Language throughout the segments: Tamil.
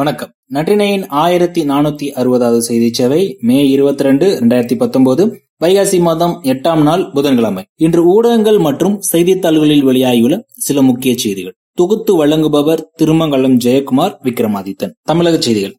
வணக்கம். நற்றினையின் ஆயிரத்தி நானூத்தி அறுபதாவது செய்தி சேவை மே இருபத்தி ரெண்டு இரண்டாயிரத்தி பத்தொன்பது வைகாசி மாதம் எட்டாம் நாள் புதன்கிழமை. இன்று ஊடகங்கள் மற்றும் செய்தித்தாள்களில் வெளியாகியுள்ள சில முக்கிய செய்திகள். தொகுத்து வழங்குபவர் திருமங்கலம் ஜெயக்குமார் விக்ரமாதித்தன். தமிழக செய்திகள்.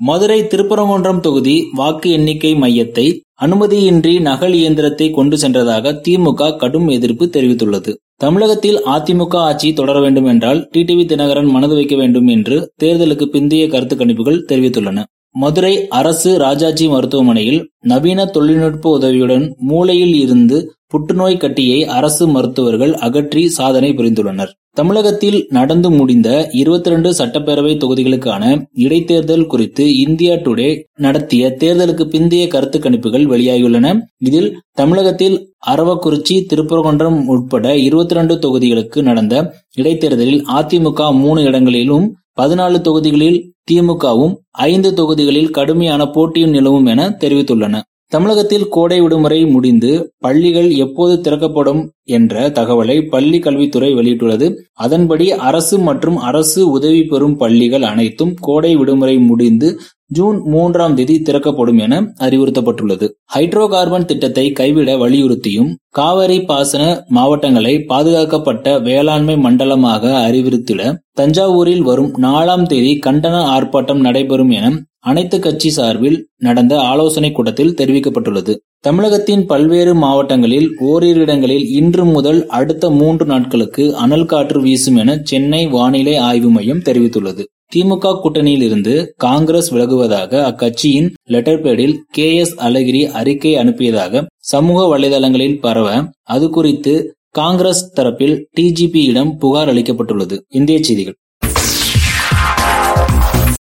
மதுரை திருப்பரங்குன்றம் தொகுதி வாக்கு எண்ணிக்கை மையத்தை அனுமதியின்றி நகல் இயந்திரத்தை கொண்டு சென்றதாக திமுக கடும் எதிர்ப்பு தெரிவித்துள்ளது. தமிழகத்தில் அதிமுக ஆட்சி தொடர வேண்டும் என்றால் டிடிவி தினகரன் மனது வைக்க வேண்டும் என்று தேர்தலுக்கு பிந்தைய கருத்து கணிப்புகள் தெரிவித்துள்ளன. மதுரை அரசு ராஜாஜி மருத்துவமனையில் நவீன தொழில்நுட்ப உதவியுடன் மூளையில் இருந்து புற்றுநோய் கட்டியை அரசு மருத்துவர்கள் அகற்றி சாதனை புரிந்துள்ளனர். தமிழகத்தில் நடந்து முடிந்த இருபத்தி ரெண்டு சட்டப்பேரவை தொகுதிகளுக்கான இடைத்தேர்தல் குறித்து இந்தியா டுடே நடத்திய தேர்தலுக்கு பிந்தைய கருத்து கணிப்புகள் வெளியாகியுள்ளன. இதில் தமிழகத்தில் அரவக்குறிச்சி திருப்பரங்குன்றம் உட்பட இருபத்தி ரெண்டு தொகுதிகளுக்கு நடந்த இடைத்தேர்தலில் அதிமுக மூணு இடங்களிலும் பதினாலு தொகுதிகளில் திமுகவும் ஐந்து தொகுதிகளில் கடுமையான போட்டியும் நிலவும் என தெரிவித்துள்ளன. தமிழகத்தில் கோடை விடுமுறை முடிந்து பள்ளிகள் எப்போது திறக்கப்படும் என்ற தகவலை பள்ளி கல்வித்துறை வெளியிட்டுள்ளது. அதன்படி அரசு மற்றும் அரசு உதவி பெறும் பள்ளிகள் அனைத்தும் கோடை விடுமுறை முடிந்து ஜூன் மூன்றாம் தேதி திறக்கப்படும் என அறிவுறுத்தப்பட்டுள்ளது. ஹைட்ரோ கார்பன் திட்டத்தை கைவிட வலியுறுத்தியும் காவிரி பாசன மாவட்டங்களை பாதுகாக்கப்பட்ட வேளாண்மை மண்டலமாக அறிவுறுத்திட தஞ்சாவூரில் வரும் நாலாம் தேதி கண்டன ஆர்ப்பாட்டம் நடைபெறும் என அனைத்து கட்சி சார்பில் நடந்த ஆலோசனைக் கூட்டத்தில் தெரிவிக்கப்பட்டுள்ளது. தமிழகத்தின் பல்வேறு மாவட்டங்களில் ஓரிரு இடங்களில் இன்று முதல் அடுத்த மூன்று நாட்களுக்கு அனல் காற்று வீசும் என சென்னை வானிலை ஆய்வு மையம் தெரிவித்துள்ளது. திமுக கூட்டணியில் இருந்து காங்கிரஸ் விலகுவதாக அக்கட்சியின் லெட்டர் பேடில் கே எஸ் அழகிரி அறிக்கை அனுப்பியதாக சமூக வலைதளங்களில் பரவ அது குறித்து காங்கிரஸ் தரப்பில் டிஜிபியிடம் புகார் அளிக்கப்பட்டுள்ளது. இந்திய செய்திகள்.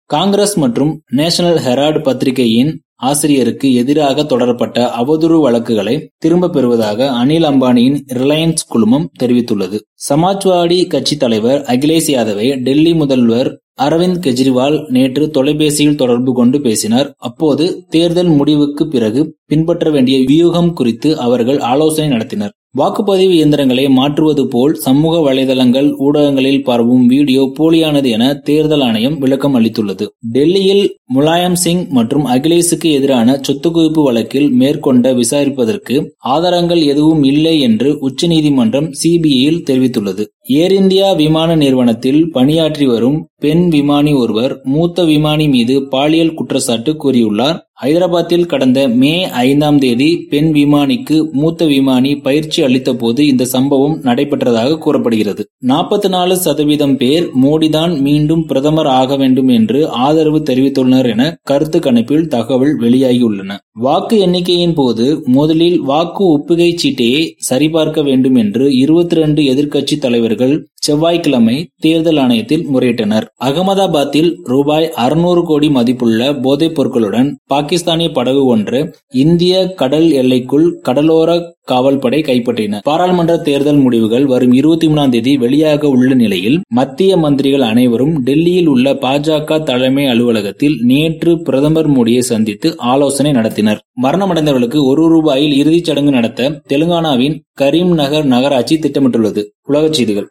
காங்கிரஸ் மற்றும் நேஷனல் ஹெரால்டு பத்திரிகையின் ஆசிரியருக்கு எதிராக தொடரப்பட்ட அவதூறு வழக்குகளை திரும்பப் பெறுவதாக அனில் அம்பானியின் ரிலையன்ஸ் குழுமம் தெரிவித்துள்ளது. சமாஜ்வாடி கட்சி தலைவர் அகிலேஷ் யாதவை டெல்லி முதல்வர் அரவிந்த் கெஜ்ரிவால் நேற்று தொலைபேசியில் தொடர்பு கொண்டு பேசினார். அப்போது தேர்தல் முடிவுக்கு பிறகு பின்பற்ற வேண்டிய வியூகம் குறித்து அவர்கள் ஆலோசனை நடத்தினர். வாக்குப்பதிவு இயந்திரங்களை மாற்றுவது போல் சமூக வலைதளங்கள் ஊடகங்களில் பரவும் வீடியோ போலியானது என தேர்தல் ஆணையம் விளக்கம் அளித்துள்ளது. டெல்லியில் முலாயம் சிங் மற்றும் அகிலேஷுக்கு எதிரான சொத்து குவிப்பு வழக்கில் மேற்கொண்ட விசாரிப்பதற்கு ஆதாரங்கள் எதுவும் இல்லை என்று உச்சநீதிமன்றம் சிபிஐயில் தெரிவித்துள்ளது. ஏர் இந்தியா விமான நிறுவனத்தில் பணியாற்றி வரும் பெண் விமானி ஒருவர் மூத்த விமானி மீது பாலியல் குற்றச்சாட்டு கூறியுள்ளார். ஐதராபாத்தில் கடந்த மே ஐந்தாம் தேதி பெண் விமானிக்கு மூத்த விமானி பயிற்சி அளித்த போது இந்த சம்பவம் நடைபெற்றதாக கூறப்படுகிறது. நாற்பத்தி நாலு சதவீதம் பேர் மோடிதான் மீண்டும் பிரதமர் ஆக வேண்டும் என்று ஆதரவு தெரிவித்துள்ளனர் என கருத்து கணிப்பில் தகவல் வெளியாகியுள்ளன. வாக்கு எண்ணிக்கையின் போது முதலில் வாக்கு ஒப்புகை சீட்டையை சரிபார்க்க வேண்டும் என்று இருபத்தி ரெண்டு எதிர்க்கட்சி தலைவர்கள் செவ்வாய்க்கிழமை தேர்தல் ஆணையத்தில் முறையிட்டனர். அகமதாபாத்தில் ரூபாய் அறுநூறு கோடி மதிப்புள்ள போதைப் பொருட்களுடன் பாகிஸ்தானிய படகு ஒன்று இந்திய கடல் எல்லைக்குள் கடலோர காவல்படை கைப்பற்றின. பாராளுமன்ற தேர்தல் முடிவுகள் வரும் இருபத்தி மூணாம் தேதி வெளியாக உள்ள நிலையில் மத்திய மந்திரிகள் அனைவரும் டெல்லியில் உள்ள பாஜக தலைமை அலுவலகத்தில் நேற்று பிரதமர் மோடியை சந்தித்து ஆலோசனை நடத்தினர். மரணமடைந்தவர்களுக்கு ஒரு ரூபாயில் இறுதிச் சடங்கு நடத்த தெலுங்கானாவின் கரீம் நகர் நகராட்சி திட்டமிட்டுள்ளது. உலகச் செய்திகள்.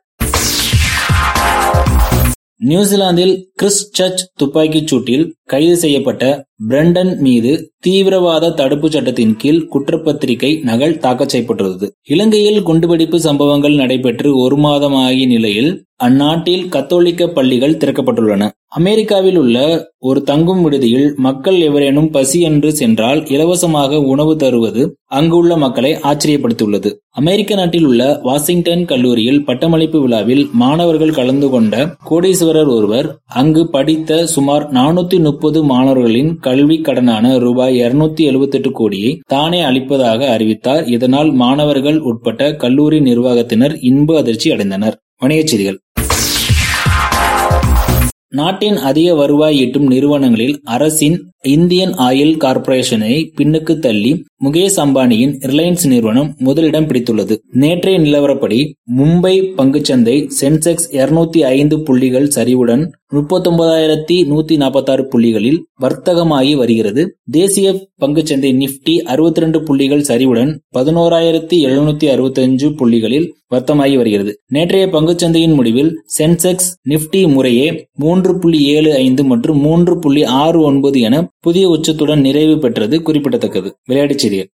நியூசிலாந்தில் கிறிஸ்ட் சர்ச் துப்பாக்கிச் சூட்டில் கைது செய்யப்பட்ட பிரண்டன் மீது தீவிரவாத தடுப்பு சட்டத்தின் கீழ் குற்றப்பத்திரிகை நகல் தாக்கல் செய்யப்பட்டுள்ளது. இலங்கையில் குண்டுவெடிப்பு சம்பவங்கள் நடைபெற்று ஒரு மாதமாகிய நிலையில் அந்நாட்டில் கத்தோலிக்க பள்ளிகள் திறக்கப்பட்டுள்ளன. அமெரிக்காவில் உள்ள ஒரு தங்கும் விடுதியில் மக்கள் எவரேனும் பசி என்று சென்றால் இலவசமாக உணவு தருவது அங்குள்ள மக்களை ஆச்சரியப்படுத்தியுள்ளது. அமெரிக்க நாட்டில் உள்ள வாஷிங்டன் கல்லூரியில் பட்டமளிப்பு விழாவில் மாணவர்கள் கலந்து கொண்ட கோடீஸ்வரர் ஒருவர் அங்கு படித்த சுமார் நானூத்தி முப்பது மாணவர்களின் கல்வி கடனான ரூபாய் இருநூத்தி எழுபத்தி எட்டு கோடியை தானே அளிப்பதாக அறிவித்தார். இதனால் மாணவர்கள் உட்பட்ட கல்லூரி நிர்வாகத்தினர் இன்ப அதிர்ச்சி அடைந்தனர். வணிகச் செய்திகள். நாட்டின் அதிக வருவாய் ஈட்டும் நிறுவனங்களில் அரசின் இந்தியன் ஆயில் கார்ப்பரேஷனை பின்னுக்கு தள்ளி முகேஷ் அம்பானியின் ரிலையன்ஸ் நிறுவனம் முதலிடம் பிடித்துள்ளது. நேற்றைய நிலவரப்படி மும்பை பங்குச்சந்தை சென்செக்ஸ் இருநூத்தி ஐந்து புள்ளிகள் சரிவுடன் முப்பத்தொன்பதாயிரத்தி நூத்தி நாற்பத்தாறு புள்ளிகளில் வர்த்தகமாகி வருகிறது. தேசிய பங்குச்சந்தை நிப்டி அறுபத்தி ரெண்டு புள்ளிகள் சரிவுடன் பதினோராயிரத்தி எழுநூத்தி அறுபத்தஞ்சு புள்ளிகளில் வர்த்தமாகி வருகிறது. நேற்றைய பங்குச்சந்தையின் முடிவில் சென்செக்ஸ் நிப்டி முறையே மூன்று புள்ளி ஏழு ஐந்து மற்றும் மூன்று புள்ளி ஆறு ஒன்பது என புதிய உச்சத்துடன் நிறைவு பெற்றது குறிப்பிடத்தக்கது. விளையாட்டுச் செய்திகள்.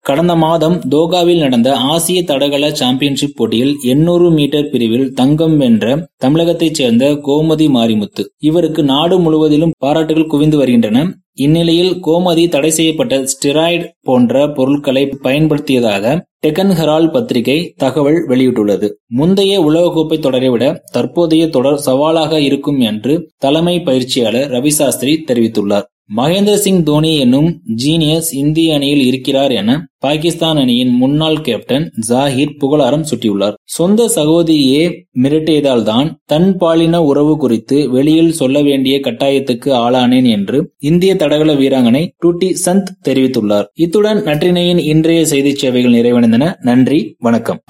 கடந்த மாதம் தோகாவில் நடந்த ஆசிய தடகள சாம்பியன்ஷிப் போட்டியில் எண்ணூறு மீட்டர் பிரிவில் தங்கம் வென்ற தமிழகத்தைச் சேர்ந்த கோமதி மாரிமுத்து. இவருக்கு நாடு முழுவதிலும் பாராட்டுகள் குவிந்து வருகின்றன. இந்நிலையில் கோமதி தடை செய்யப்பட்ட ஸ்டெராய்டு போன்ற பொருட்களை பயன்படுத்தியதாக டெக்கன் ஹெரால்ட் பத்திரிகை தகவல் வெளியிட்டுள்ளது. முந்தைய உலகக்கோப்பை தொடரை விட தற்போதைய தொடர் சவாலாக இருக்கும் என்று தலைமை பயிற்சியாளர் ரவி சாஸ்திரி தெரிவித்துள்ளார். மகேந்திர சிங் தோனி என்னும் ஜீனியஸ் இந்திய அணியில் இருக்கிறார் என பாகிஸ்தான் அணியின் முன்னாள் கேப்டன் ஜாகிர் புகழாரம் சுட்டியுள்ளார். சொந்த சகோதரியே மிரட்டியதால் தான் தன் பாலின உறவு குறித்து வெளியில் சொல்ல வேண்டிய கட்டாயத்துக்கு ஆளானேன் என்று இந்திய தடகள வீராங்கனை டூட்டி சந்த் தெரிவித்துள்ளார். இத்துடன் நற்றினையின் இன்றைய செய்திச் சேவைகள் நிறைவடைந்தன. நன்றி வணக்கம்.